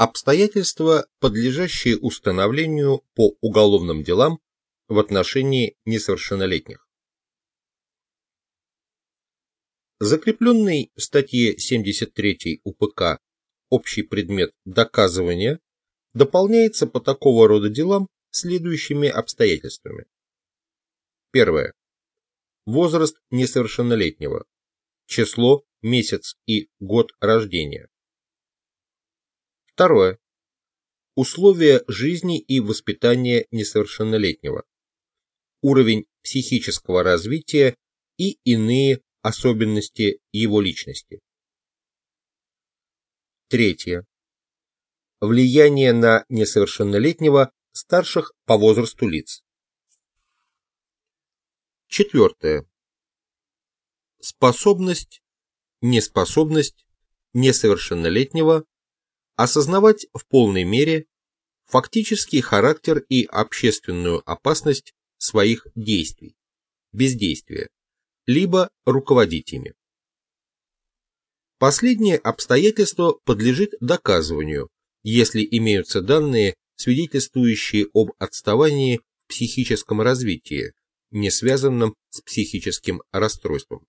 Обстоятельства, подлежащие установлению по уголовным делам в отношении несовершеннолетних. Закрепленный в статье 73 УПК общий предмет доказывания дополняется по такого рода делам следующими обстоятельствами. Первое. Возраст несовершеннолетнего. Число, месяц и год рождения. Второе. Условия жизни и воспитания несовершеннолетнего. Уровень психического развития и иные особенности его личности. Третье. Влияние на несовершеннолетнего старших по возрасту лиц. Четвертое. Способность, неспособность несовершеннолетнего осознавать в полной мере фактический характер и общественную опасность своих действий, бездействия, либо руководить ими. Последнее обстоятельство подлежит доказыванию, если имеются данные, свидетельствующие об отставании в психическом развитии, не связанном с психическим расстройством.